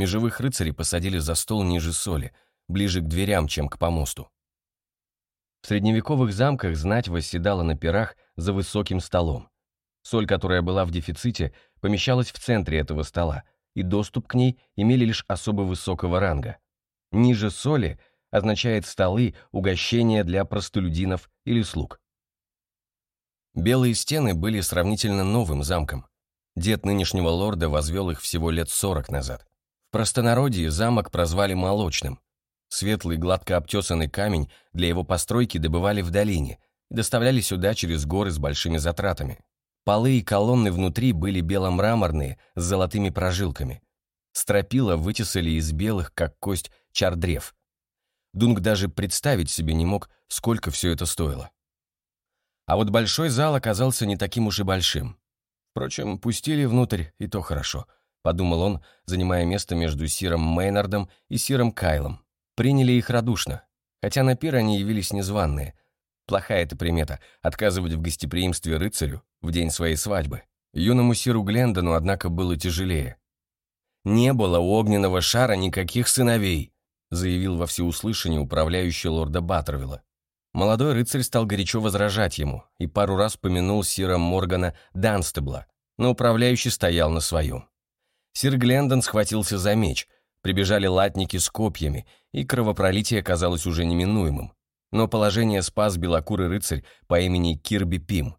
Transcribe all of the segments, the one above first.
межевых рыцарей посадили за стол ниже соли, ближе к дверям, чем к помосту. В средневековых замках знать восседала на пирах за высоким столом. Соль, которая была в дефиците, помещалась в центре этого стола, и доступ к ней имели лишь особо высокого ранга. Ниже соли означает столы, угощения для простолюдинов или слуг. Белые стены были сравнительно новым замком. Дед нынешнего лорда возвел их всего лет сорок назад. Простонародье замок прозвали Молочным. Светлый, гладко обтесанный камень для его постройки добывали в долине и доставляли сюда через горы с большими затратами. Полы и колонны внутри были беломраморные, с золотыми прожилками. Стропила вытесали из белых, как кость, чардрев. Дунк даже представить себе не мог, сколько все это стоило. А вот большой зал оказался не таким уж и большим. Впрочем, пустили внутрь, и то хорошо, подумал он, занимая место между Сиром Мейнардом и Сиром Кайлом. Приняли их радушно, хотя на пир они явились незваные. Плохая эта примета — отказывать в гостеприимстве рыцарю в день своей свадьбы. Юному Сиру Глендону, однако, было тяжелее. «Не было у огненного шара никаких сыновей», заявил во всеуслышание управляющий лорда Баттервилла. Молодой рыцарь стал горячо возражать ему и пару раз помянул сира Моргана Данстебла, но управляющий стоял на своем. Сир Глендон схватился за меч, прибежали латники с копьями, и кровопролитие казалось уже неминуемым. Но положение спас белокурый рыцарь по имени Кирби Пим.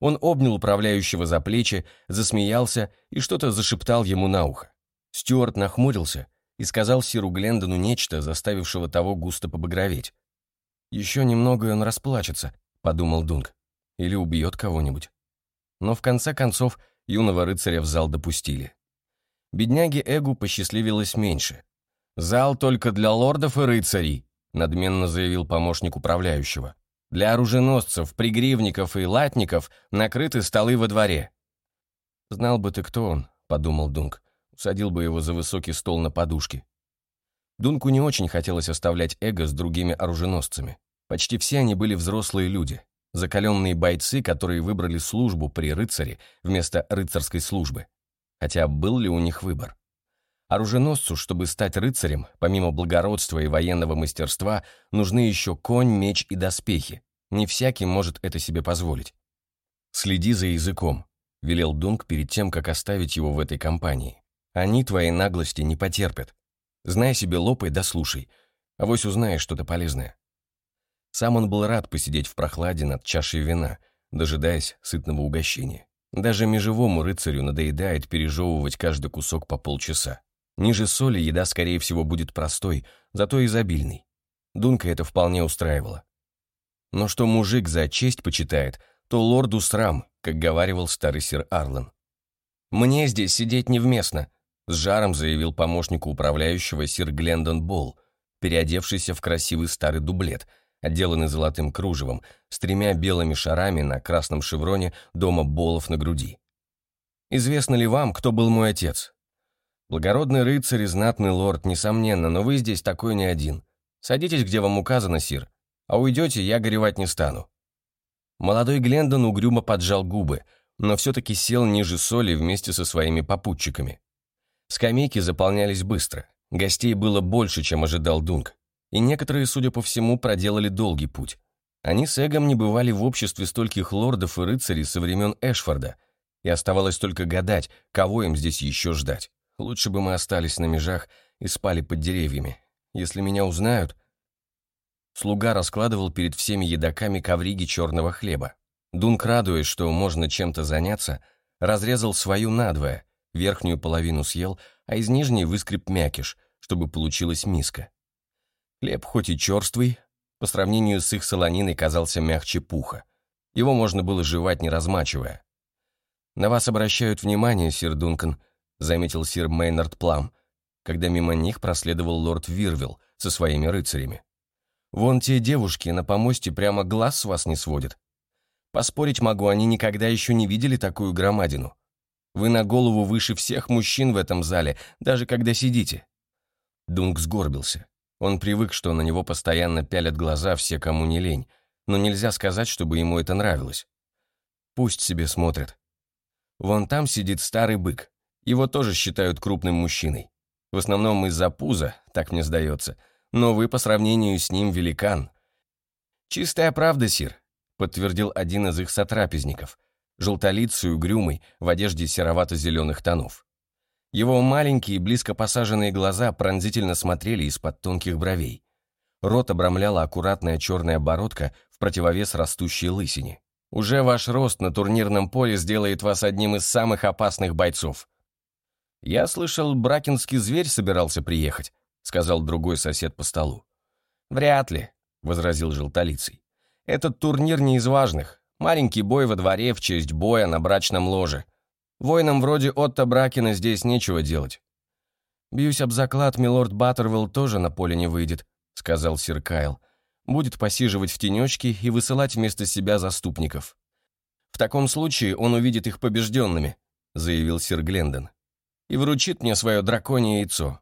Он обнял управляющего за плечи, засмеялся и что-то зашептал ему на ухо. Стюарт нахмурился и сказал Сиру Глендону нечто, заставившего того густо побагроветь. «Еще немного, и он расплачется», — подумал Дунк. «Или убьет кого-нибудь». Но в конце концов юного рыцаря в зал допустили. Бедняге Эгу посчастливилось меньше. «Зал только для лордов и рыцарей», — надменно заявил помощник управляющего. «Для оруженосцев, пригривников и латников накрыты столы во дворе». «Знал бы ты, кто он», — подумал Дунк. Садил бы его за высокий стол на подушке. Дунку не очень хотелось оставлять эго с другими оруженосцами. Почти все они были взрослые люди, закаленные бойцы, которые выбрали службу при рыцаре вместо рыцарской службы. Хотя был ли у них выбор? Оруженосцу, чтобы стать рыцарем, помимо благородства и военного мастерства, нужны еще конь, меч и доспехи. Не всякий может это себе позволить. «Следи за языком», — велел Дунк перед тем, как оставить его в этой компании. Они твоей наглости не потерпят. Знай себе, лопай да слушай. Авось узнаешь что-то полезное. Сам он был рад посидеть в прохладе над чашей вина, дожидаясь сытного угощения. Даже межевому рыцарю надоедает пережевывать каждый кусок по полчаса. Ниже соли еда, скорее всего, будет простой, зато изобильной. Дунка это вполне устраивало. Но что мужик за честь почитает, то лорду срам, как говаривал старый сир Арлан. «Мне здесь сидеть невместно», с жаром заявил помощнику управляющего сир Глендон Болл, переодевшийся в красивый старый дублет, отделанный золотым кружевом, с тремя белыми шарами на красном шевроне дома Боллов на груди. «Известно ли вам, кто был мой отец?» «Благородный рыцарь и знатный лорд, несомненно, но вы здесь такой не один. Садитесь, где вам указано, сир, а уйдете, я горевать не стану». Молодой Глендон угрюмо поджал губы, но все-таки сел ниже соли вместе со своими попутчиками. Скамейки заполнялись быстро. Гостей было больше, чем ожидал Дунк. И некоторые, судя по всему, проделали долгий путь. Они с Эгом не бывали в обществе стольких лордов и рыцарей со времен Эшфорда, и оставалось только гадать, кого им здесь еще ждать. Лучше бы мы остались на межах и спали под деревьями. Если меня узнают... Слуга раскладывал перед всеми едоками ковриги черного хлеба. Дунк, радуясь, что можно чем-то заняться, разрезал свою надвое, верхнюю половину съел, а из нижней выскреб мякиш, чтобы получилась миска. Хлеб хоть и черствый, по сравнению с их солониной казался мягче пуха. Его можно было жевать, не размачивая. «На вас обращают внимание, сир Дункан», — заметил сир Мейнард Плам, когда мимо них проследовал лорд Вирвилл со своими рыцарями. «Вон те девушки на помосте прямо глаз с вас не сводят. Поспорить могу, они никогда еще не видели такую громадину. Вы на голову выше всех мужчин в этом зале, даже когда сидите». Дунк сгорбился. Он привык, что на него постоянно пялят глаза все, кому не лень, но нельзя сказать, чтобы ему это нравилось. Пусть себе смотрят. Вон там сидит старый бык. Его тоже считают крупным мужчиной. В основном из-за пуза, так мне сдается, но вы по сравнению с ним великан. Чистая правда, сир, подтвердил один из их сотрапезников, желтолицый, угрюмый, в одежде серовато-зеленых тонов. Его маленькие, близко посаженные глаза пронзительно смотрели из-под тонких бровей. Рот обрамляла аккуратная черная бородка в противовес растущей лысине. Уже ваш рост на турнирном поле сделает вас одним из самых опасных бойцов. Я слышал, бракинский зверь собирался приехать, сказал другой сосед по столу. Вряд ли, возразил желтолицый. Этот турнир не из важных. Маленький бой во дворе в честь боя на брачном ложе. Воинам вроде Отто Бракина здесь нечего делать. «Бьюсь об заклад, милорд Баттервилл тоже на поле не выйдет», — сказал сир Кайл будет посиживать в тенечке и высылать вместо себя заступников. «В таком случае он увидит их побежденными», — заявил сир Глендон, «и вручит мне свое драконье яйцо».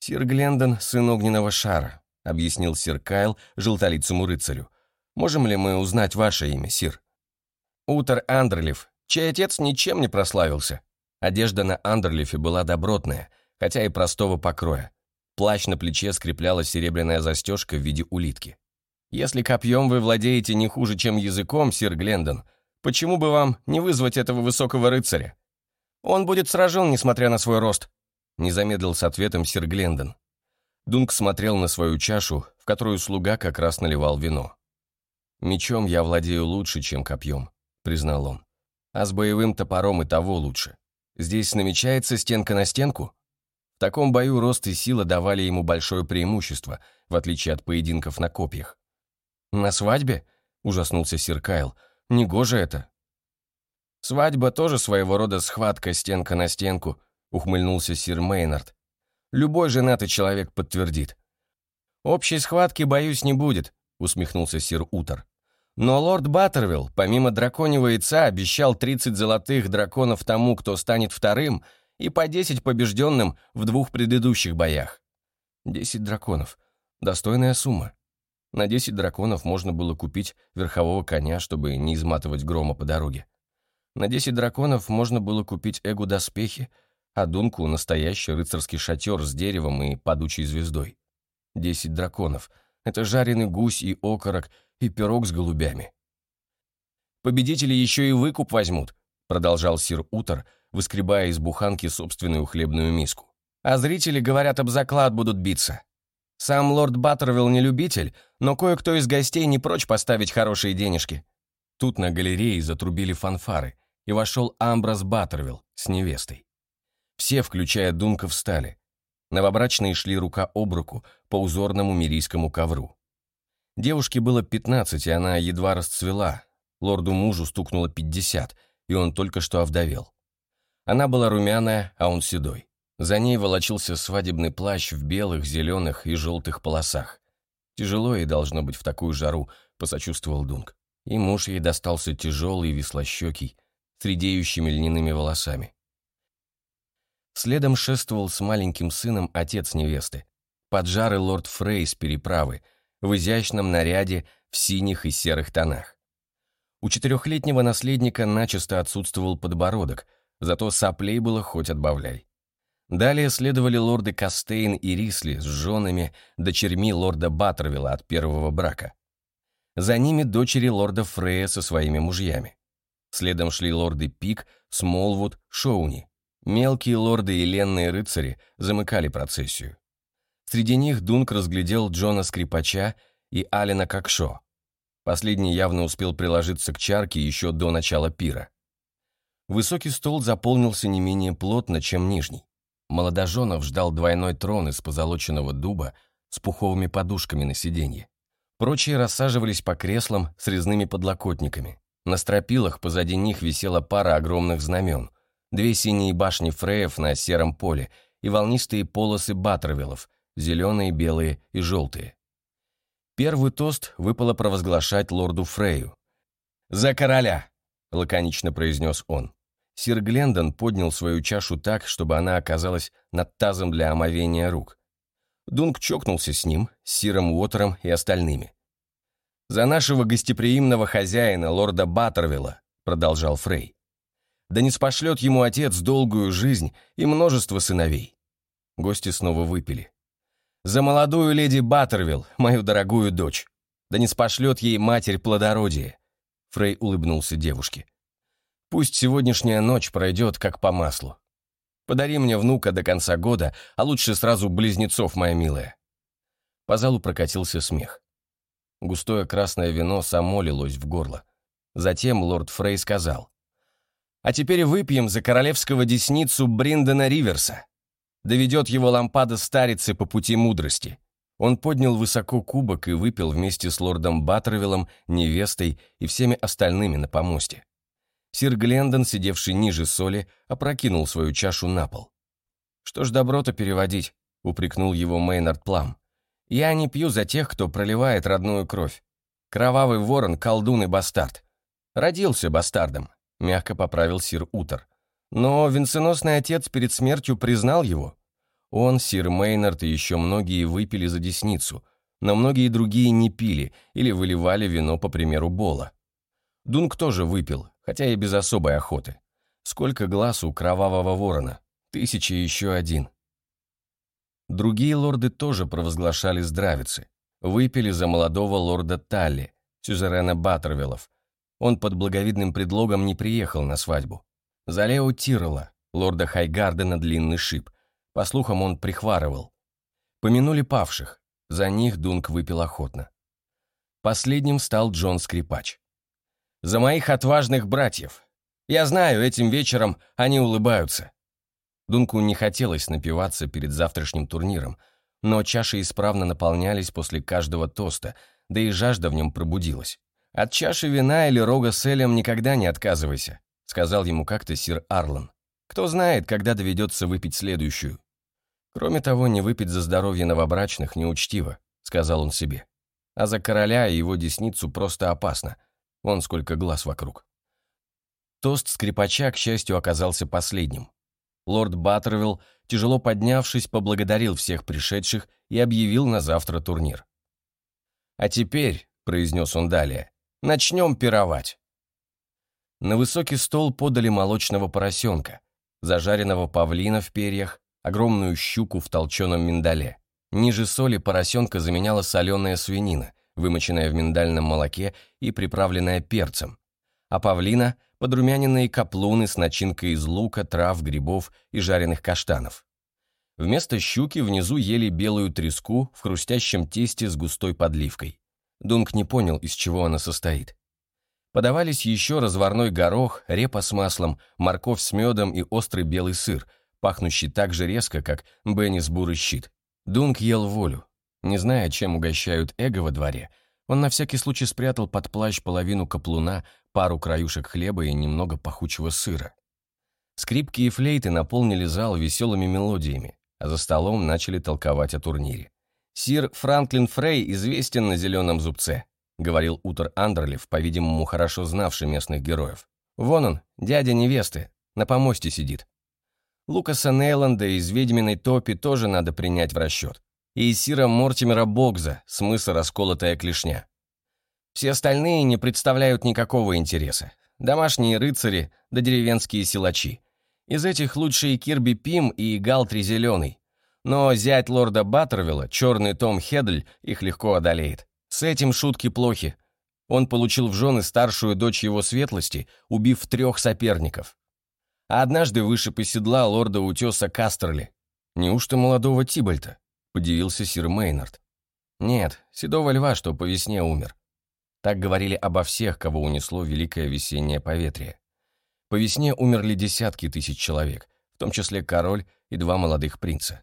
«Сир Глендон — сын огненного шара», — объяснил сир Кайл желтолицому рыцарю. «Можем ли мы узнать ваше имя, сир?» «Утер Андерлиф, чей отец ничем не прославился». Одежда на Андерлифе была добротная, хотя и простого покроя. Плащ на плече скрепляла серебряная застежка в виде улитки. «Если копьем вы владеете не хуже, чем языком, сир Глендон, почему бы вам не вызвать этого высокого рыцаря? Он будет сражен, несмотря на свой рост», — не замедлил с ответом сир Глендон. Дунк смотрел на свою чашу, в которую слуга как раз наливал вино. «Мечом я владею лучше, чем копьем», — признал он. «А с боевым топором и того лучше. Здесь намечается стенка на стенку?» В таком бою рост и сила давали ему большое преимущество, в отличие от поединков на копьях. «На свадьбе?» — ужаснулся сир Кайл. «Негоже это». «Свадьба тоже своего рода схватка стенка на стенку», — ухмыльнулся сир Мейнард. «Любой женатый человек подтвердит». «Общей схватки, боюсь, не будет», — усмехнулся сир Утор. «Но лорд Баттервилл, помимо драконьего яйца, обещал 30 золотых драконов тому, кто станет вторым, и по 10 побежденным в двух предыдущих боях. 10 драконов. Достойная сумма. На 10 драконов можно было купить верхового коня, чтобы не изматывать грома по дороге. На 10 драконов можно было купить эгу-доспехи, а Дунку — настоящий рыцарский шатер с деревом и падучей звездой. 10 драконов — это жареный гусь и окорок, и пирог с голубями. «Победители еще и выкуп возьмут», — продолжал сир Утор, — выскребая из буханки собственную хлебную миску. А зрители, говорят, об заклад будут биться. Сам лорд Баттервилл не любитель, но кое-кто из гостей не прочь поставить хорошие денежки. Тут на галерее затрубили фанфары, и вошел Амброс Баттервилл с невестой. Все, включая Дунка, встали. Новобрачные шли рука об руку по узорному мирийскому ковру. Девушке было 15, и она едва расцвела. Лорду-мужу стукнуло 50, и он только что овдовел. Она была румяная, а он седой. За ней волочился свадебный плащ в белых, зеленых и желтых полосах. Тяжело ей должно быть в такую жару, посочувствовал Дунк. И муж ей достался тяжелый, веслощекий, с редеющими льняными волосами. Следом шествовал с маленьким сыном отец невесты, поджарый лорд Фрей с переправы, в изящном наряде в синих и серых тонах. У четырехлетнего наследника начисто отсутствовал подбородок – зато соплей было хоть отбавляй. Далее следовали лорды Кастейн и Рисли с женами, дочерьми лорда Баттервилла от первого брака. За ними дочери лорда Фрея со своими мужьями. Следом шли лорды Пик, Смолвуд, Шоуни. Мелкие лорды и ленные рыцари замыкали процессию. Среди них Дунк разглядел Джона Скрипача и Алина Кокшо. Последний явно успел приложиться к чарке еще до начала пира. Высокий стол заполнился не менее плотно, чем нижний. Молодоженов ждал двойной трон из позолоченного дуба с пуховыми подушками на сиденье. Прочие рассаживались по креслам с резными подлокотниками. На стропилах позади них висела пара огромных знамен, две синие башни фреев на сером поле и волнистые полосы баттервиллов, зеленые, белые и желтые. Первый тост выпало провозглашать лорду Фрею. «За короля!» — лаконично произнес он. Сир Глендон поднял свою чашу так, чтобы она оказалась над тазом для омовения рук. Дунк чокнулся с ним, с Сиром Уотером и остальными. «За нашего гостеприимного хозяина, лорда Баттервилла», — продолжал Фрей. «Да не спошлет ему отец долгую жизнь и множество сыновей. Гости снова выпили. «За молодую леди Баттервилл, мою дорогую дочь! Да не спошлет ей матерь плодородие!» Фрей улыбнулся девушке. «Пусть сегодняшняя ночь пройдет как по маслу. Подари мне внука до конца года, а лучше сразу близнецов, моя милая». По залу прокатился смех. Густое красное вино само лилось в горло. Затем лорд Фрей сказал. «А теперь выпьем за королевского десницу Бриндона Риверса. Доведет его лампада старицы по пути мудрости». Он поднял высоко кубок и выпил вместе с лордом Баттервиллом, невестой и всеми остальными на помосте. Сир Глендон, сидевший ниже соли, опрокинул свою чашу на пол. «Что ж добро-то переводить?» — упрекнул его Мейнард Плам. «Я не пью за тех, кто проливает родную кровь. Кровавый ворон, колдун и бастард. Родился бастардом», — мягко поправил сир Утер. «Но венценосный отец перед смертью признал его. Он, сир Мейнард и еще многие выпили за десницу, но многие другие не пили или выливали вино по примеру Бола. Дунк тоже выпил, хотя и без особой охоты. Сколько глаз у кровавого ворона? Тысяча еще один. Другие лорды тоже провозглашали здравицы. Выпили за молодого лорда Талли, сюзерена Баттервиллов. Он под благовидным предлогом не приехал на свадьбу. За Лео Тирола, лорда Хайгардена длинный шип. По слухам, он прихварывал. Помянули павших. За них Дунк выпил охотно. Последним стал Джон Скрипач за моих отважных братьев. Я знаю, этим вечером они улыбаются». Дунку не хотелось напиваться перед завтрашним турниром, но чаши исправно наполнялись после каждого тоста, да и жажда в нем пробудилась. «От чаши вина или рога с элем никогда не отказывайся», сказал ему как-то сир Арлан. «Кто знает, когда доведется выпить следующую». «Кроме того, не выпить за здоровье новобрачных неучтиво», сказал он себе. «А за короля и его десницу просто опасно. Вон сколько глаз вокруг. Тост скрипача, к счастью, оказался последним. Лорд Баттервилл, тяжело поднявшись, поблагодарил всех пришедших и объявил на завтра турнир. «А теперь», — произнес он далее, — «начнем пировать». На высокий стол подали молочного поросенка, зажаренного павлина в перьях, огромную щуку в толченом миндале. Ниже соли поросенка заменяла соленая свинина, вымоченная в миндальном молоке и приправленная перцем, а павлина – подрумяненные каплуны с начинкой из лука, трав, грибов и жареных каштанов. Вместо щуки внизу ели белую треску в хрустящем тесте с густой подливкой. Дунк не понял, из чего она состоит. Подавались еще разварной горох, репа с маслом, морковь с медом и острый белый сыр, пахнущий так же резко, как Беннис бурый щит. Дунк ел волю, не зная, чем угощают эго во дворе, он на всякий случай спрятал под плащ половину каплуна, пару краюшек хлеба и немного пахучего сыра. Скрипки и флейты наполнили зал веселыми мелодиями, а за столом начали толковать о турнире. «Сир Франклин Фрей известен на зеленом зубце», — говорил Утер Андерлев, по-видимому, хорошо знавший местных героев. «Вон он, дядя невесты, на помосте сидит. Лукаса Нейланда из «Ведьминой топи» тоже надо принять в расчет и Сира Мортимера Богза, смысл расколотая клешня. Все остальные не представляют никакого интереса. Домашние рыцари да деревенские силачи. Из этих лучшие Кирби Пим и Галтри Зеленый. Но зять лорда Баттервилла, черный Том Хедль, их легко одолеет. С этим шутки плохи. Он получил в жены старшую дочь его светлости, убив трех соперников. А однажды вышиб из седла лорда утеса Кастерли. Неужто молодого Тибальта? — подивился сир Мейнард. «Нет, седого льва, что по весне умер». Так говорили обо всех, кого унесло великое весеннее поветрие. По весне умерли десятки тысяч человек, в том числе король и два молодых принца.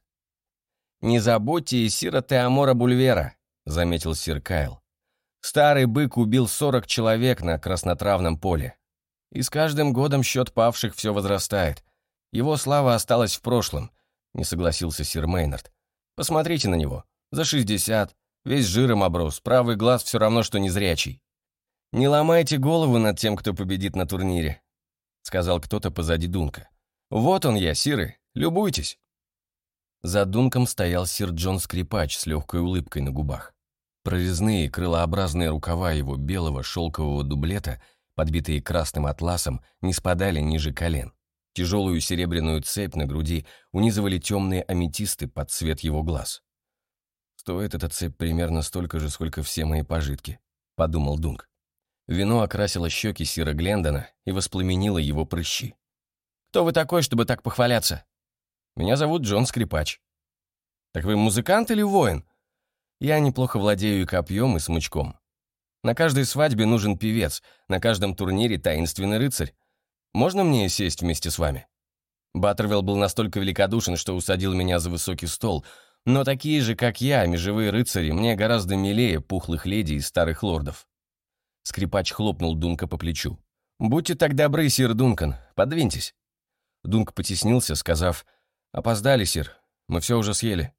«Не забудьте и сира Теомора Бульвера», — заметил сир Кайл. «Старый бык убил сорок человек на краснотравном поле. И с каждым годом счет павших все возрастает. Его слава осталась в прошлом», — не согласился сир Мейнард. Посмотрите на него. За 60, весь жиром оброс, правый глаз все равно, что незрячий. «Не ломайте голову над тем, кто победит на турнире», — сказал кто-то позади Дунка. «Вот он я, Сиры, любуйтесь». За Дунком стоял сир Джон Скрипач с легкой улыбкой на губах. Прорезные крылообразные рукава его белого шелкового дублета, подбитые красным атласом, не спадали ниже колен. Тяжелую серебряную цепь на груди унизывали темные аметисты под цвет его глаз. «Стоит эта цепь примерно столько же, сколько все мои пожитки», — подумал Дунк. Вино окрасило щеки Сира Глендона и воспламенило его прыщи. «Кто вы такой, чтобы так похваляться?» «Меня зовут Джон Скрипач». «Так вы музыкант или воин?» «Я неплохо владею и копьем, и смычком. На каждой свадьбе нужен певец, на каждом турнире таинственный рыцарь. Можно мне сесть вместе с вами?» Баттервилл был настолько великодушен, что усадил меня за высокий стол — но такие же, как я, межевые рыцари, мне гораздо милее пухлых леди и старых лордов. Скрипач хлопнул Дунка по плечу. «Будьте так добры, сир Дункан, подвиньтесь». Дунк потеснился, сказав, «Опоздали, сир, мы все уже съели».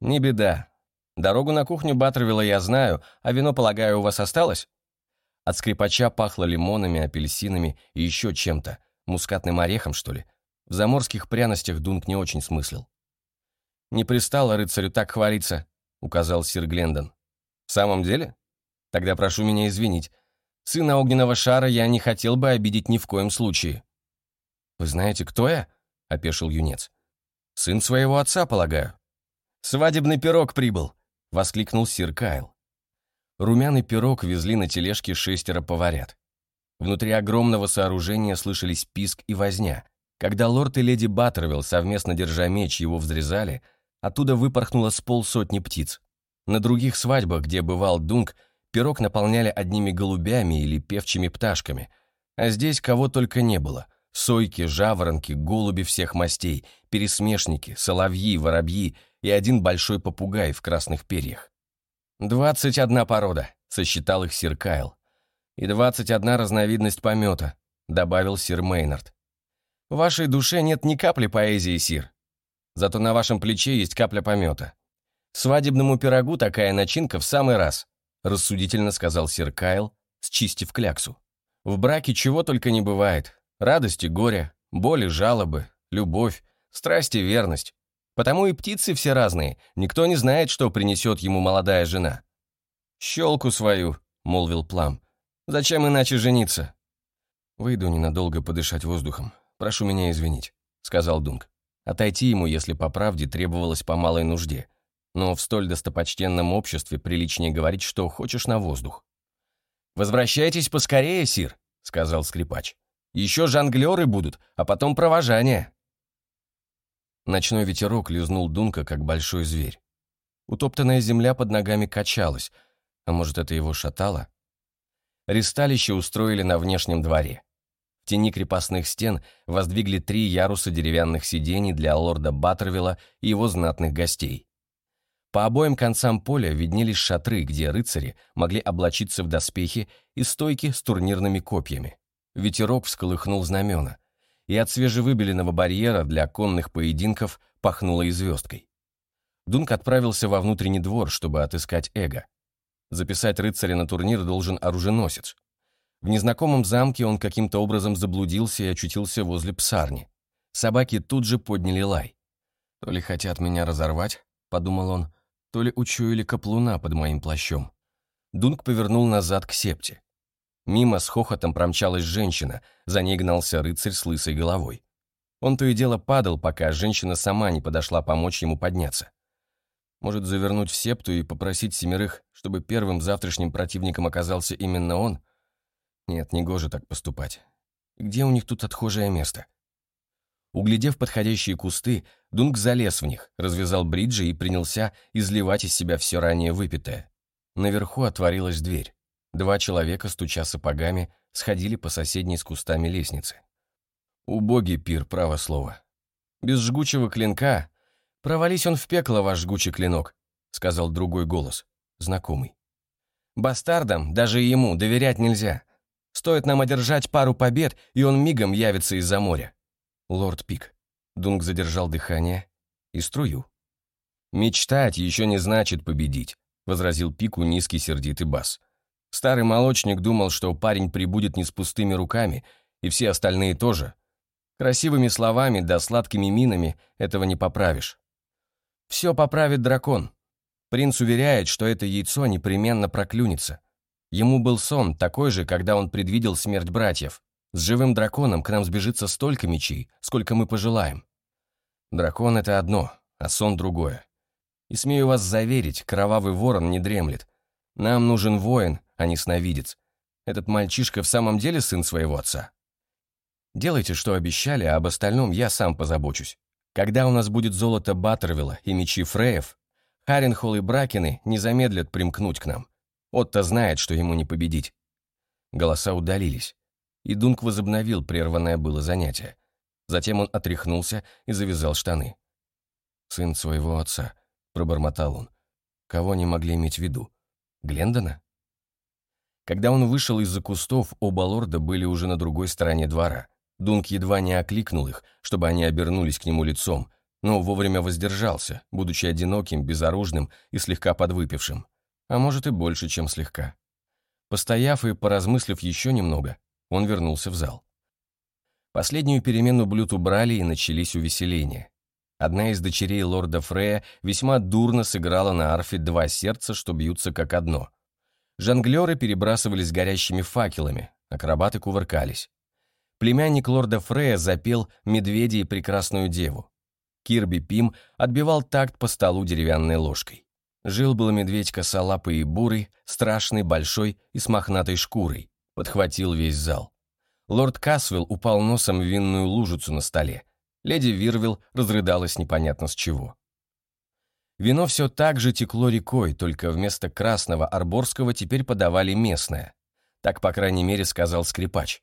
«Не беда. Дорогу на кухню Баттервилла я знаю, а вино, полагаю, у вас осталось?» От скрипача пахло лимонами, апельсинами и еще чем-то, мускатным орехом, что ли. В заморских пряностях Дунк не очень смыслил. «Не пристало рыцарю так хвалиться», — указал сир Глендон. «В самом деле? Тогда прошу меня извинить. Сына огненного шара я не хотел бы обидеть ни в коем случае». «Вы знаете, кто я?» — опешил юнец. «Сын своего отца, полагаю». «Свадебный пирог прибыл», — воскликнул сир Кайл. Румяный пирог везли на тележке шестеро поварят. Внутри огромного сооружения слышались писк и возня. Когда лорд и леди Баттервилл, совместно держа меч, его взрезали — Оттуда выпорхнуло с полсотни птиц. На других свадьбах, где бывал Дунк, пирог наполняли одними голубями или певчими пташками. А здесь кого только не было. Сойки, жаворонки, голуби всех мастей, пересмешники, соловьи, воробьи и один большой попугай в красных перьях. «Двадцать одна порода», — сосчитал их сир Кайл. «И двадцать одна разновидность помета», — добавил сир Мейнард. «В вашей душе нет ни капли поэзии, сир. Зато на вашем плече есть капля помета. Свадебному пирогу такая начинка в самый раз», рассудительно сказал сир Кайл, счистив кляксу. «В браке чего только не бывает. Радости, горе, боли, жалобы, любовь, страсть и верность. Потому и птицы все разные, никто не знает, что принесет ему молодая жена». «Щелку свою», — молвил Плам. «Зачем иначе жениться?» «Выйду ненадолго подышать воздухом. Прошу меня извинить», — сказал Дунк. Отойти ему, если по правде, требовалось по малой нужде. Но в столь достопочтенном обществе приличнее говорить, что хочешь на воздух. «Возвращайтесь поскорее, сир», — сказал скрипач. «Еще жонглеры будут, а потом провожание». Ночной ветерок лизнул Дунка, как большой зверь. Утоптанная земля под ногами качалась, а может, это его шатало? Ристалище устроили на внешнем дворе тени крепостных стен воздвигли три яруса деревянных сидений для лорда Баттервилла и его знатных гостей. По обоим концам поля виднелись шатры, где рыцари могли облачиться в доспехи и стойки с турнирными копьями. Ветерок всколыхнул знамена, и от свежевыбеленного барьера для конных поединков пахнуло и звездкой. Дунк отправился во внутренний двор, чтобы отыскать эго. Записать рыцаря на турнир должен оруженосец. В незнакомом замке он каким-то образом заблудился и очутился возле псарни. Собаки тут же подняли лай. «То ли хотят меня разорвать», — подумал он, «то ли учуяли каплуна под моим плащом». Дунк повернул назад к септе. Мимо с хохотом промчалась женщина, за ней гнался рыцарь с лысой головой. Он то и дело падал, пока женщина сама не подошла помочь ему подняться. Может, завернуть в септу и попросить семерых, чтобы первым завтрашним противником оказался именно он — нет, не гоже так поступать. Где у них тут отхожее место? Углядев подходящие кусты, Дунк залез в них, развязал бриджи и принялся изливать из себя все ранее выпитое. Наверху отворилась дверь. Два человека, стуча сапогами, сходили по соседней с кустами лестнице. Убогий пир, право слово. Без жгучего клинка... Провались он в пекло, ваш жгучий клинок, сказал другой голос, знакомый. Бастардам, даже ему, доверять нельзя. Стоит нам одержать пару побед, и он мигом явится из-за моря. Лорд Пик. Дунк задержал дыхание и струю. «Мечтать еще не значит победить», — возразил Пику низкий сердитый бас. Старый молочник думал, что парень прибудет не с пустыми руками, и все остальные тоже. Красивыми словами да сладкими минами этого не поправишь. Все поправит дракон. Принц уверяет, что это яйцо непременно проклюнется. Ему был сон, такой же, когда он предвидел смерть братьев. С живым драконом к нам сбежится столько мечей, сколько мы пожелаем. Дракон — это одно, а сон — другое. И смею вас заверить, кровавый ворон не дремлет. Нам нужен воин, а не сновидец. Этот мальчишка в самом деле сын своего отца. Делайте, что обещали, а об остальном я сам позабочусь. Когда у нас будет золото Баттервилла и мечи Фреев, Харенхолл и Бракины не замедлят примкнуть к нам. Отто знает, что ему не победить. Голоса удалились, и Дунк возобновил прерванное было занятие. Затем он отряхнулся и завязал штаны. «Сын своего отца», — пробормотал он. «Кого они могли иметь в виду? Глендона?» Когда он вышел из-за кустов, оба лорда были уже на другой стороне двора. Дунк едва не окликнул их, чтобы они обернулись к нему лицом, но вовремя воздержался, будучи одиноким, безоружным и слегка подвыпившим. А может и больше, чем слегка. Постояв и поразмыслив еще немного, он вернулся в зал. Последнюю перемену блюд убрали и начались увеселения. Одна из дочерей лорда Фрея весьма дурно сыграла на арфе два сердца, что бьются как одно. Жонглеры перебрасывались горящими факелами, акробаты кувыркались. Племянник лорда Фрея запел «Медведя и прекрасную деву». Кирби Пим отбивал такт по столу деревянной ложкой. Жил-был медведь косолапый и бурый, страшный, большой и с мохнатой шкурой. Подхватил весь зал. Лорд Касвелл упал носом в винную лужицу на столе. Леди Вирвилл разрыдалась непонятно с чего. Вино все так же текло рекой, только вместо красного арборского теперь подавали местное. Так, по крайней мере, сказал скрипач.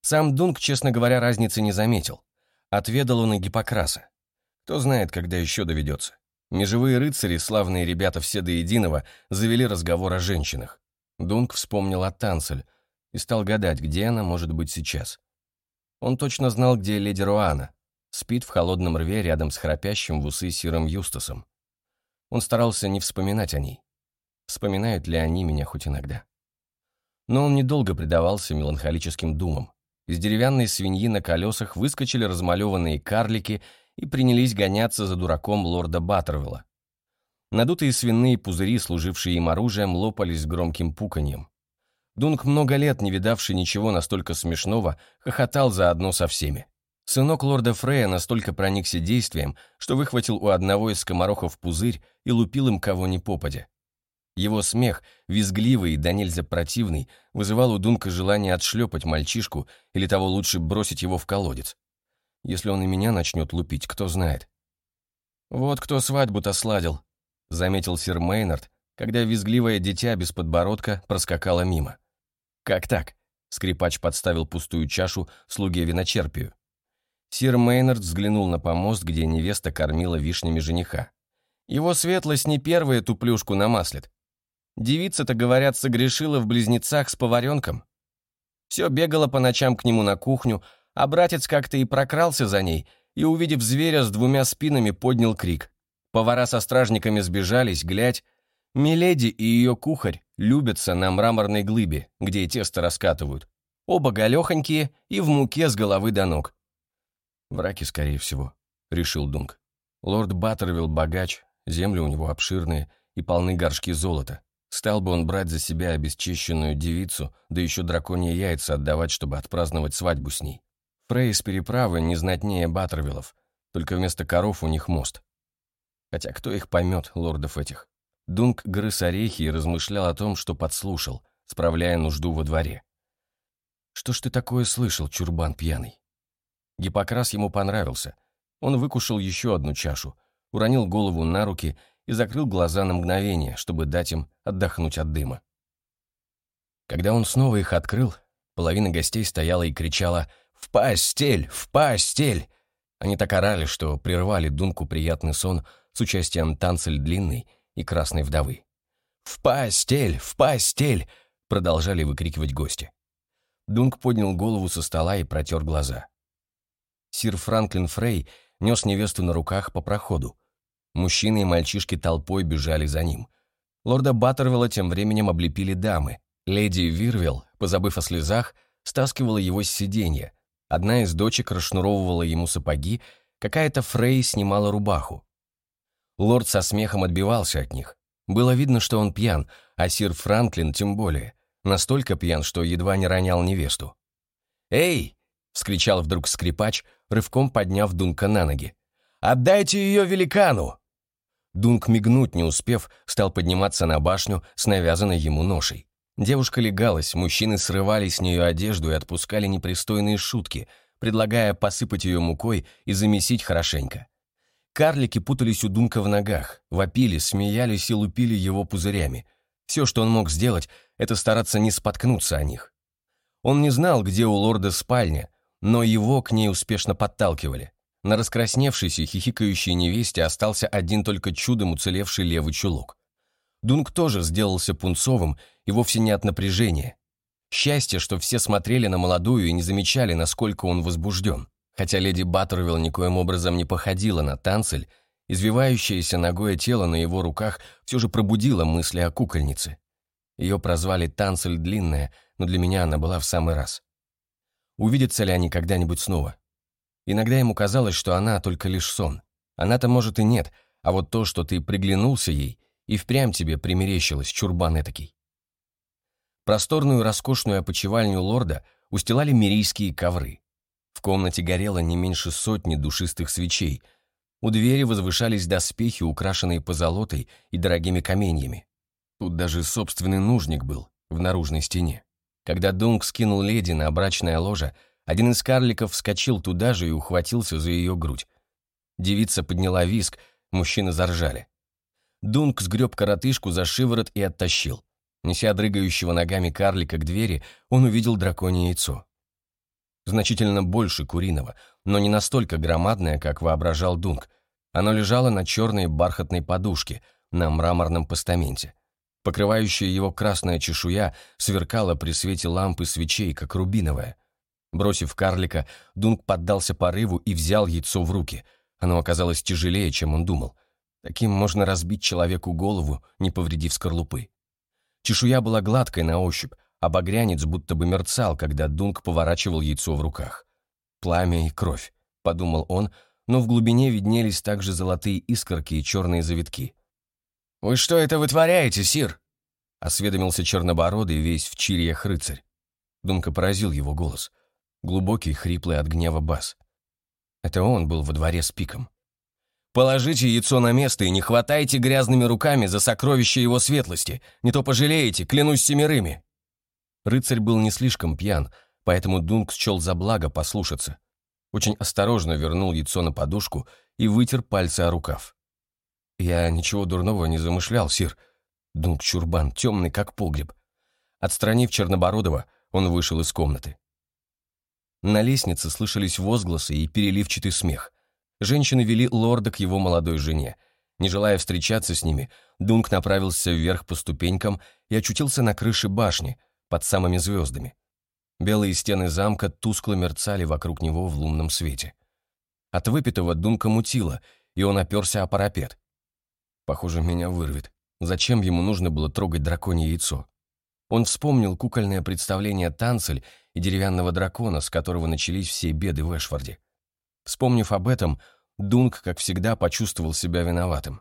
Сам Дунк, честно говоря, разницы не заметил. Отведал он и Гиппокраса. Кто знает, когда еще доведется. Межевые рыцари, славные ребята все до единого, завели разговор о женщинах. Дунк вспомнил о Танцель и стал гадать, где она может быть сейчас. Он точно знал, где леди Руана. Спит в холодном рве рядом с храпящим в усы Сиром Юстасом. Он старался не вспоминать о ней. Вспоминают ли они меня хоть иногда? Но он недолго предавался меланхолическим думам. Из деревянной свиньи на колесах выскочили размалеванные карлики и принялись гоняться за дураком лорда Баттервилла. Надутые свиные пузыри, служившие им оружием, лопались с громким пуканьем. Дунк, много лет не видавший ничего настолько смешного, хохотал заодно со всеми. Сынок лорда Фрея настолько проникся действием, что выхватил у одного из скоморохов пузырь и лупил им кого ни попадя. Его смех, визгливый и да нельзя противный, вызывал у Дунка желание отшлепать мальчишку или того лучше бросить его в колодец. Если он и меня начнет лупить, кто знает. «Вот кто свадьбу-то сладил», — заметил сир Мейнард, когда визгливое дитя без подбородка проскакало мимо. «Как так?» — скрипач подставил пустую чашу слуге виночерпию. Сир Мейнард взглянул на помост, где невеста кормила вишнями жениха. Его светлость не первая туплюшку намаслит. Девица-то, говорят, согрешила в близнецах с поваренком. Все бегала по ночам к нему на кухню, а братец как-то и прокрался за ней, и, увидев зверя с двумя спинами, поднял крик. Повара со стражниками сбежались, глядь. Миледи и ее кухарь любятся на мраморной глыбе, где тесто раскатывают. Оба голехонькие и в муке с головы до ног. Враки, скорее всего, решил Дунк. Лорд Баттервилл богач, земли у него обширные и полны горшки золота. Стал бы он брать за себя обесчищенную девицу, да еще драконьи яйца отдавать, чтобы отпраздновать свадьбу с ней. Фрей с переправы не знатнее Баттервиллов, только вместо коров у них мост. Хотя кто их поймет, лордов этих? Дунк грыз орехи и размышлял о том, что подслушал, справляя нужду во дворе. «Что ж ты такое слышал, чурбан пьяный?» Гиппокрас ему понравился. Он выкушал еще одну чашу, уронил голову на руки и закрыл глаза на мгновение, чтобы дать им отдохнуть от дыма. Когда он снова их открыл, половина гостей стояла и кричала «В постель! В постель!». Они так орали, что прервали Дунку приятный сон с участием танцель длинной и красной вдовы. «В постель! В постель!» — продолжали выкрикивать гости. Дунк поднял голову со стола и протер глаза. Сир Франклин Фрей нес невесту на руках по проходу, Мужчины и мальчишки толпой бежали за ним. Лорда Баттервилла тем временем облепили дамы. Леди Вирвилл, позабыв о слезах, стаскивала его с сиденья. Одна из дочек расшнуровывала ему сапоги, какая-то Фрей снимала рубаху. Лорд со смехом отбивался от них. Было видно, что он пьян, а сир Франклин тем более. Настолько пьян, что едва не ронял невесту. «Эй!» — вскричал вдруг скрипач, рывком подняв Дунка на ноги. «Отдайте ее великану!» Дунк, мигнуть не успев, стал подниматься на башню с навязанной ему ношей. Девушка легалась, мужчины срывали с нее одежду и отпускали непристойные шутки, предлагая посыпать ее мукой и замесить хорошенько. Карлики путались у Дунка в ногах, вопили, смеялись и лупили его пузырями. Все, что он мог сделать, это стараться не споткнуться о них. Он не знал, где у лорда спальня, но его к ней успешно подталкивали. На раскрасневшейся, хихикающей невесте остался один только чудом уцелевший левый чулок. Дунк тоже сделался пунцовым и вовсе не от напряжения. Счастье, что все смотрели на молодую и не замечали, насколько он возбужден. Хотя леди Баттервилл никоим образом не походила на танцель, извивающееся ногое тело на его руках все же пробудило мысли о кукольнице. Ее прозвали «танцель длинная», но для меня она была в самый раз. Увидятся ли они когда-нибудь снова? Иногда ему казалось, что она только лишь сон. Она-то, может, и нет, а вот то, что ты приглянулся ей, и впрямь тебе примерещилось, чурбан этакий. Просторную роскошную опочивальню лорда устилали мирийские ковры. В комнате горело не меньше сотни душистых свечей. У двери возвышались доспехи, украшенные позолотой и дорогими каменьями. Тут даже собственный нужник был в наружной стене. Когда Дунк скинул леди на брачное ложе, один из карликов вскочил туда же и ухватился за ее грудь. Девица подняла виск, мужчины заржали. Дунк сгреб коротышку за шиворот и оттащил. Неся дрыгающего ногами карлика к двери, он увидел драконье яйцо значительно больше куриного, но не настолько громадное, как воображал Дунк. Оно лежало на черной бархатной подушке на мраморном постаменте. Покрывающая его красная чешуя сверкала при свете лампы свечей, как рубиновая. Бросив карлика, Дунк поддался порыву и взял яйцо в руки. Оно оказалось тяжелее, чем он думал. Таким можно разбить человеку голову, не повредив скорлупы. Чешуя была гладкой на ощупь, а багрянец будто бы мерцал, когда Дунк поворачивал яйцо в руках. «Пламя и кровь», — подумал он, но в глубине виднелись также золотые искорки и черные завитки. «Вы что это вытворяете, сир?» — осведомился чернобородый, весь в чирьях рыцарь. Дунка поразил его голос. Глубокий, хриплый от гнева бас. Это он был во дворе с пиком. «Положите яйцо на место и не хватайте грязными руками за сокровища его светлости, не то пожалеете, клянусь семерыми!» Рыцарь был не слишком пьян, поэтому Дунк счел за благо послушаться. Очень осторожно вернул яйцо на подушку и вытер пальцы о рукав. «Я ничего дурного не замышлял, сир». Дунк чурбан, темный, как погреб. Отстранив Чернобородова, он вышел из комнаты. На лестнице слышались возгласы и переливчатый смех. Женщины вели лорда к его молодой жене. Не желая встречаться с ними, Дунк направился вверх по ступенькам и очутился на крыше башни, под самыми звездами. Белые стены замка тускло мерцали вокруг него в лунном свете. От выпитого Дунка мутило, и он оперся о парапет. Похоже, меня вырвет. Зачем ему нужно было трогать драконье яйцо? Он вспомнил кукольное представление танцель и деревянного дракона, с которого начались все беды в Эшфорде. Вспомнив об этом, Дунк, как всегда, почувствовал себя виноватым.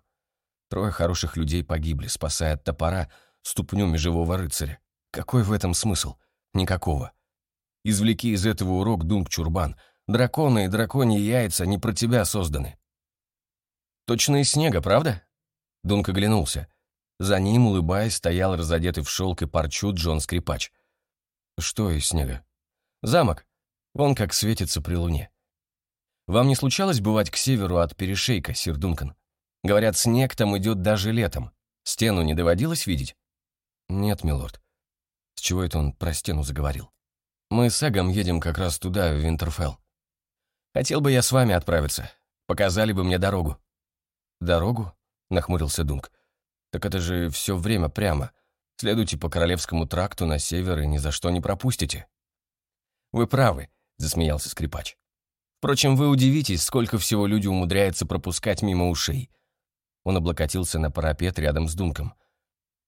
Трое хороших людей погибли, спасая от топора ступню межевого рыцаря. Какой в этом смысл? Никакого. Извлеки из этого урок, Дунк Чурбан. Драконы и драконьи яйца не про тебя созданы. Точно из снега, правда? Дунк оглянулся. За ним, улыбаясь, стоял разодетый в шелк и парчу Джон Скрипач. Что из снега? Замок. Вон как светится при луне. Вам не случалось бывать к северу от перешейка, сир Дункан? Говорят, снег там идет даже летом. Стену не доводилось видеть? Нет, милорд. С чего это он про стену заговорил? Мы с Эгом едем как раз туда, в Винтерфелл. Хотел бы я с вами отправиться. Показали бы мне дорогу. Дорогу? Нахмурился Дунк. Так это же все время прямо. Следуйте по Королевскому тракту на север и ни за что не пропустите. Вы правы, засмеялся скрипач. Впрочем, вы удивитесь, сколько всего люди умудряются пропускать мимо ушей. Он облокотился на парапет рядом с Дунком.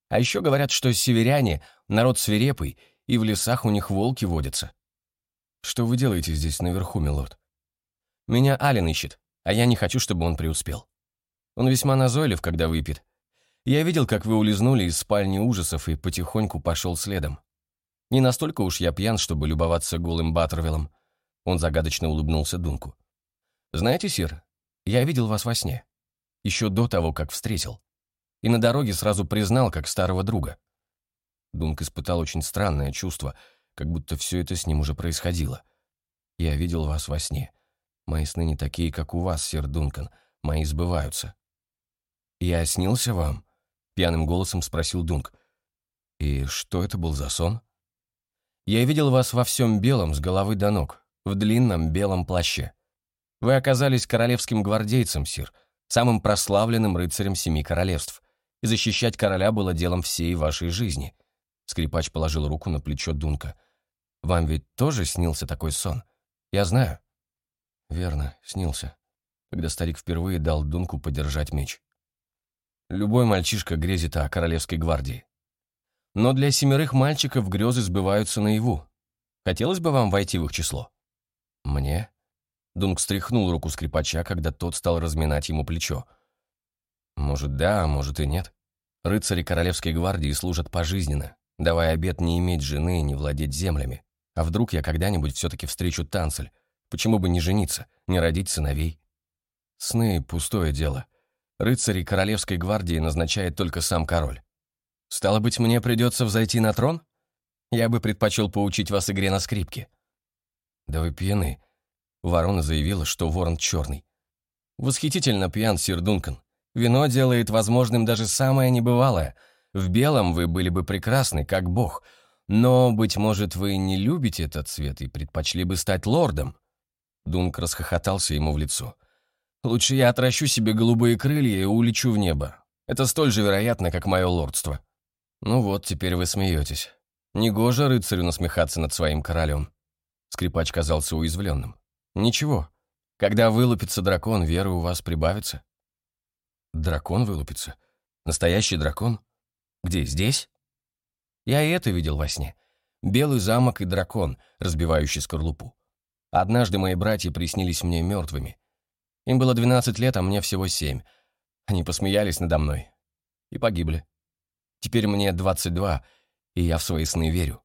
А еще говорят, что северяне — народ свирепый, и в лесах у них волки водятся. Что вы делаете здесь наверху, милорд? Меня Ален ищет, а я не хочу, чтобы он преуспел. Он весьма назойлив, когда выпьет. Я видел, как вы улизнули из спальни ужасов и потихоньку пошел следом. Не настолько уж я пьян, чтобы любоваться голым Баттервиллом. Он загадочно улыбнулся Дунку. «Знаете, Сир, я видел вас во сне. Еще до того, как встретил. И на дороге сразу признал, как старого друга». Дунк испытал очень странное чувство, как будто все это с ним уже происходило. «Я видел вас во сне. Мои сны не такие, как у вас, сир Дункан. Мои сбываются». «Я снился вам?» — пьяным голосом спросил Дунк. «И что это был за сон?» «Я видел вас во всем белом, с головы до ног, в длинном белом плаще. Вы оказались королевским гвардейцем, сир, самым прославленным рыцарем семи королевств, и защищать короля было делом всей вашей жизни». Скрипач положил руку на плечо Дунка. «Вам ведь тоже снился такой сон? Я знаю». «Верно, снился», когда старик впервые дал Дунку подержать меч. Любой мальчишка грезит о королевской гвардии. Но для семерых мальчиков грезы сбываются наяву. Хотелось бы вам войти в их число? Мне? Дунк стряхнул руку скрипача, когда тот стал разминать ему плечо. Может, да, а может и нет. Рыцари королевской гвардии служат пожизненно, давая обет не иметь жены и не владеть землями. А вдруг я когда-нибудь все-таки встречу Танцель? Почему бы не жениться, не родить сыновей? Сны — пустое дело. Рыцарей Королевской гвардии назначает только сам король. Стало быть, мне придется взойти на трон? Я бы предпочел поучить вас игре на скрипке. Да вы пьяны. Ворона заявила, что ворон черный. Восхитительно пьян, сир Дункан. Вино делает возможным даже самое небывалое. В белом вы были бы прекрасны, как бог. Но, быть может, вы не любите этот цвет и предпочли бы стать лордом. Дунк расхохотался ему в лицо. Лучше я отращу себе голубые крылья и улечу в небо. Это столь же вероятно, как мое лордство. Ну вот, теперь вы смеетесь. Негоже рыцарю насмехаться над своим королем. Скрипач казался уязвленным. Ничего. Когда вылупится дракон, веры у вас прибавится. Дракон вылупится? Настоящий дракон? Где, здесь? Я и это видел во сне. Белый замок и дракон, разбивающий скорлупу. Однажды мои братья приснились мне мертвыми. Им было 12 лет, а мне всего 7. Они посмеялись надо мной и погибли. Теперь мне 22, и я в свои сны верю.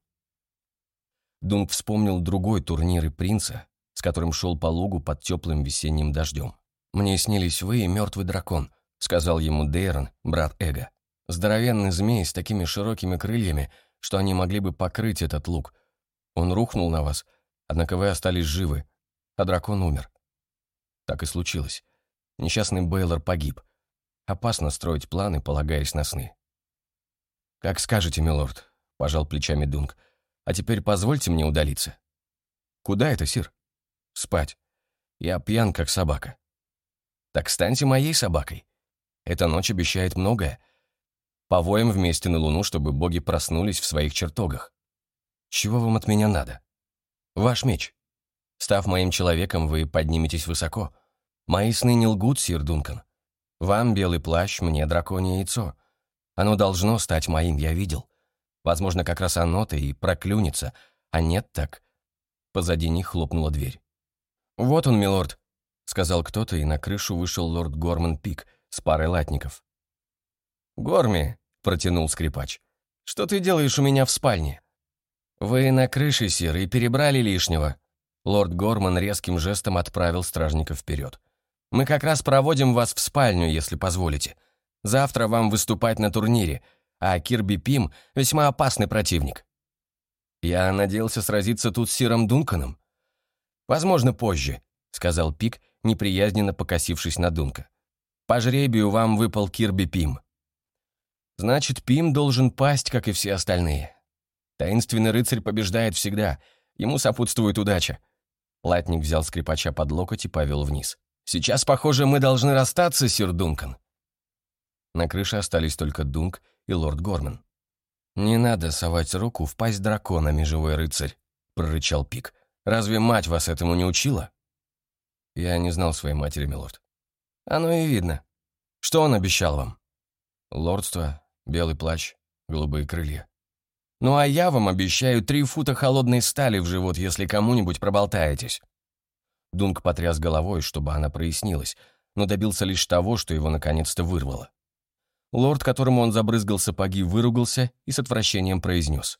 Дунк вспомнил другой турнир и принца, с которым шел по лугу под теплым весенним дождем. «Мне снились вы и мертвый дракон», — сказал ему Дейрон, брат Эго. «Здоровенный змей с такими широкими крыльями, что они могли бы покрыть этот луг. Он рухнул на вас, однако вы остались живы, а дракон умер. Так и случилось. Несчастный Бейлор погиб. Опасно строить планы, полагаясь на сны. «Как скажете, милорд», — пожал плечами Дунк. «А теперь позвольте мне удалиться». «Куда это, сир?» «Спать. Я пьян, как собака». «Так станьте моей собакой. Эта ночь обещает многое. Повоем вместе на луну, чтобы боги проснулись в своих чертогах. Чего вам от меня надо? Ваш меч. Став моим человеком, вы подниметесь высоко. Мои сны не лгут, сир Дункан. Вам белый плащ, мне драконье яйцо. Оно должно стать моим, я видел. Возможно, как раз оно-то и проклюнется, а нет так. Позади них хлопнула дверь. «Вот он, милорд», — сказал кто-то, и на крышу вышел лорд Горман Пик с парой латников. «Горми», — протянул скрипач, — «что ты делаешь у меня в спальне?» «Вы на крыше, сир, и перебрали лишнего», Лорд Горман резким жестом отправил стражника вперед. «Мы как раз проводим вас в спальню, если позволите. Завтра вам выступать на турнире, а Кирби Пим — весьма опасный противник». «Я надеялся сразиться тут с Сиром Дунканом». «Возможно, позже», — сказал Пик, неприязненно покосившись на Дунка. «По жребию вам выпал Кирби Пим». «Значит, Пим должен пасть, как и все остальные. Таинственный рыцарь побеждает всегда, ему сопутствует удача. Латник взял скрипача под локоть и повел вниз. «Сейчас, похоже, мы должны расстаться, сир Дункан». На крыше остались только Дунк и лорд Горман. «Не надо совать руку в пасть дракона, межевой рыцарь», — прорычал Пик. «Разве мать вас этому не учила?» Я не знал своей матери, милорд. «Оно и видно. Что он обещал вам?» «Лордство, белый плащ, голубые крылья». Ну а я вам обещаю три фута холодной стали в живот, если кому-нибудь проболтаетесь». Дунк потряс головой, чтобы она прояснилась, но добился лишь того, что его наконец-то вырвало. Лорд, которому он забрызгал сапоги, выругался и с отвращением произнес.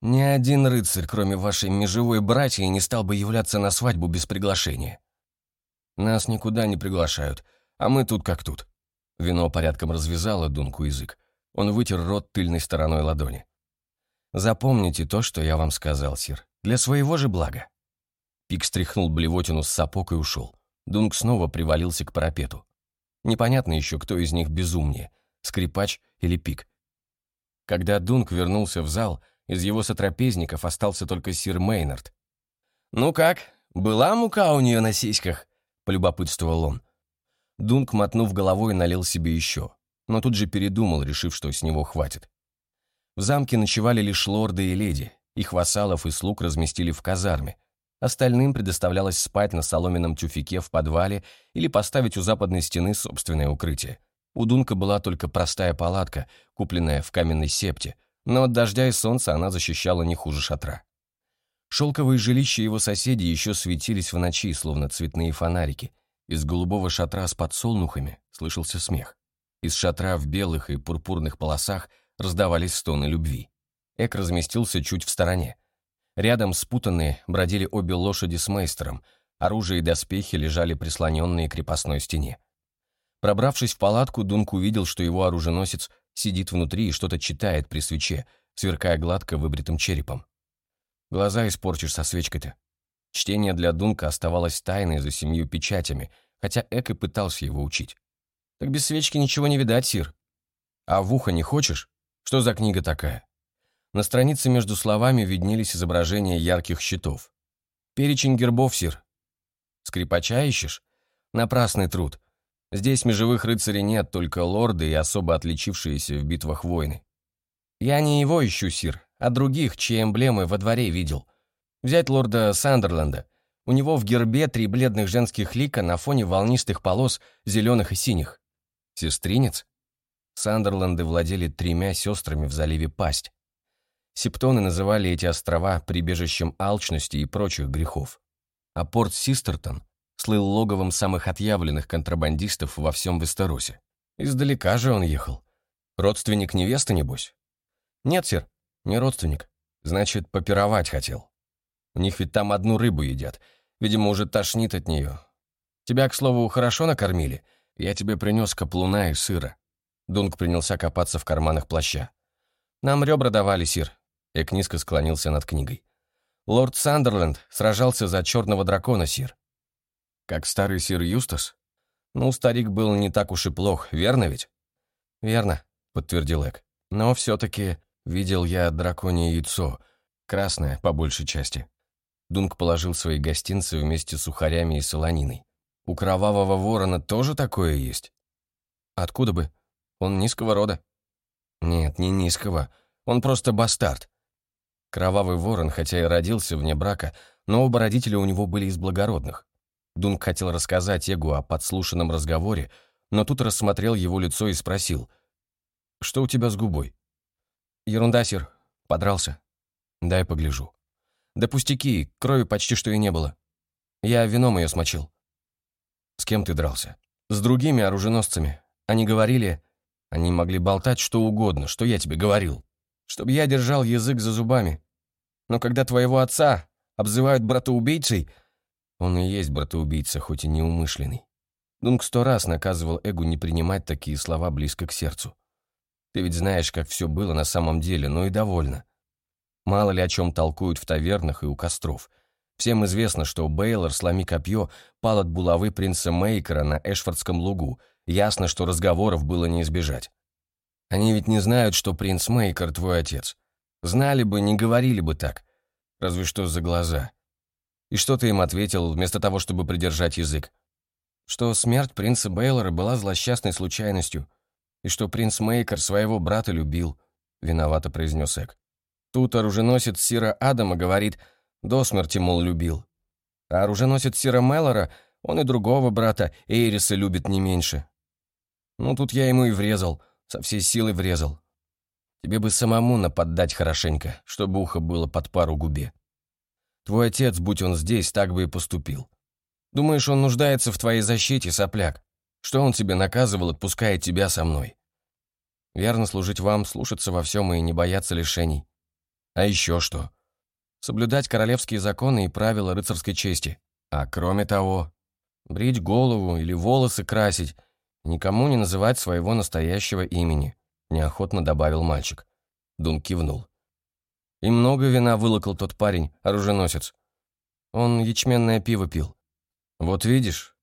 Ни один рыцарь, кроме вашей межевой братьи, не стал бы являться на свадьбу без приглашения. Нас никуда не приглашают, а мы тут как тут. Вино порядком развязало Дунку язык. Он вытер рот тыльной стороной ладони. «Запомните то, что я вам сказал, сир. Для своего же блага». Пик стряхнул блевотину с сапог и ушел. Дунк снова привалился к парапету. Непонятно еще, кто из них безумнее, скрипач или Пик. Когда Дунк вернулся в зал, из его сотрапезников остался только сир Мейнард. «Ну как, была мука у нее на сиськах?» — полюбопытствовал он. Дунк, мотнув головой, налил себе еще, но тут же передумал, решив, что с него хватит. В замке ночевали лишь лорды и леди, их вассалов и слуг разместили в казарме. Остальным предоставлялось спать на соломенном тюфике в подвале или поставить у западной стены собственное укрытие. У Дунка была только простая палатка, купленная в каменной септе, но от дождя и солнца она защищала не хуже шатра. Шелковые жилища его соседей еще светились в ночи, словно цветные фонарики. Из голубого шатра с подсолнухами слышался смех. Из шатра в белых и пурпурных полосах раздавались стоны любви. Эк разместился чуть в стороне. Рядом спутанные бродили обе лошади с мейстером, оружие и доспехи лежали прислоненные к крепостной стене. Пробравшись в палатку, Дунк увидел, что его оруженосец сидит внутри и что-то читает при свече, сверкая гладко выбритым черепом. Глаза испорчишь со свечкой-то. Чтение для Дунка оставалось тайной за семью печатями, хотя Эк и пытался его учить. «Так без свечки ничего не видать, Сир». «А в ухо не хочешь? Что за книга такая?» На странице между словами виднелись изображения ярких щитов. «Перечень гербов, Сир». «Скрипача ищешь?» «Напрасный труд. Здесь межевых рыцарей нет, только лорды и особо отличившиеся в битвах войны. Я не его ищу, Сир, а других, чьи эмблемы во дворе видел. Взять лорда Сандерленда. У него в гербе три бледных женских лика на фоне волнистых полос, зеленых и синих. Сестринец? Сандерленды владели тремя сестрами в заливе Пасть. Септоны называли эти острова прибежищем алчности и прочих грехов. А порт Систертон слыл логовом самых отъявленных контрабандистов во всем Вестеросе. Издалека же он ехал. Родственник невесты, небось? Нет, сир, не родственник. Значит, попировать хотел. У них ведь там одну рыбу едят. Видимо, уже тошнит от нее. Тебя, к слову, хорошо накормили? Я тебе принес каплуна и сыра». Дунк принялся копаться в карманах плаща. «Нам ребра давали, сир». Эк низко склонился над книгой. «Лорд Сандерленд сражался за черного дракона, сир». «Как старый сир Юстас?» «Ну, старик был не так уж и плох, верно ведь?» «Верно», — подтвердил Эк. «Но все-таки видел я драконье яйцо, красное по большей части». Дунк положил свои гостинцы вместе с сухарями и солониной. «У кровавого ворона тоже такое есть?» «Откуда бы? Он низкого рода». «Нет, не низкого. Он просто бастард. Кровавый ворон, хотя и родился вне брака, но оба родителя у него были из благородных. Дунк хотел рассказать Эгу о подслушанном разговоре, но тут рассмотрел его лицо и спросил. «Что у тебя с губой?» «Ерунда, сир. Подрался». «Дай погляжу». Да пустяки, крови почти что и не было. Я вином ее смочил. С кем ты дрался? С другими оруженосцами. Они говорили... Они могли болтать что угодно, что я тебе говорил. Чтоб я держал язык за зубами. Но когда твоего отца обзывают братоубийцей... Он и есть братоубийца, хоть и неумышленный. Дунк сто раз наказывал Эгу не принимать такие слова близко к сердцу. Ты ведь знаешь, как все было на самом деле, но и довольно. Мало ли о чем толкуют в тавернах и у костров. Всем известно, что Бейлор, сломи копье, пал от булавы принца Мейкера на Эшфордском лугу. Ясно, что разговоров было не избежать. Они ведь не знают, что принц Мейкер твой отец. Знали бы, не говорили бы так. Разве что за глаза. И что ты им ответил, вместо того, чтобы придержать язык? Что смерть принца Бейлора была злосчастной случайностью, и что принц Мейкер своего брата любил, виновато произнес Эк. Тут оруженосец Сира Адама говорит, до смерти, мол, любил. А оруженосец Сира Меллора, он и другого брата, Эйриса, любит не меньше. Ну, тут я ему и врезал, со всей силы врезал. Тебе бы самому наподдать хорошенько, чтобы ухо было под пару губе. Твой отец, будь он здесь, так бы и поступил. Думаешь, он нуждается в твоей защите, сопляк? Что он тебе наказывал, отпуская тебя со мной? Верно служить вам, слушаться во всем и не бояться лишений. А еще что? Соблюдать королевские законы и правила рыцарской чести. А кроме того, брить голову или волосы красить, никому не называть своего настоящего имени, неохотно добавил мальчик. Дун кивнул. И много вина вылокал тот парень, оруженосец. Он ячменное пиво пил. Вот видишь,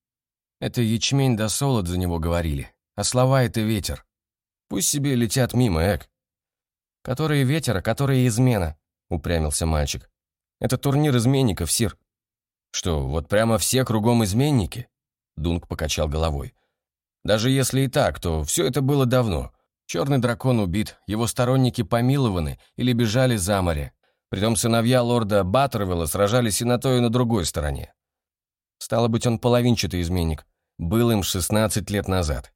это ячмень да солод за него говорили, а слова — это ветер. Пусть себе летят мимо, эк. Который ветер, а который измена, упрямился мальчик. Это турнир изменников, сир. Что, вот прямо все кругом изменники? Дунк покачал головой. Даже если и так, то все это было давно. Черный дракон убит, его сторонники помилованы или бежали за море. Притом сыновья лорда Баттервилла сражались и на той, и на другой стороне. Стало быть, он половинчатый изменник. Был им 16 лет назад.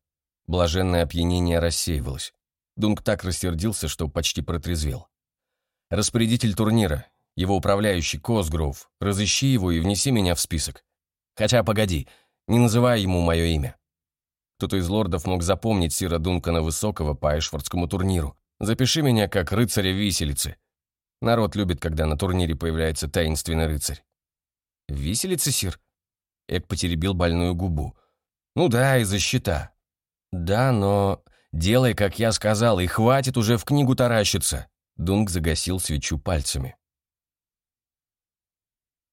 Блаженное опьянение рассеивалось. Дунк так рассердился, что почти протрезвел. Распорядитель турнира, его управляющий Косгроув, разыщи его и внеси меня в список. Хотя, погоди, не называй ему мое имя. Кто-то из лордов мог запомнить Сира Дункана Высокого по Эшфордскому турниру. Запиши меня как рыцаря виселицы. Народ любит, когда на турнире появляется таинственный рыцарь. Виселица, Сир? Эк потеребил больную губу. Ну да, из-за щита. Да, но... Делай, как я сказал, и хватит уже в книгу таращиться. Дунк загасил свечу пальцами.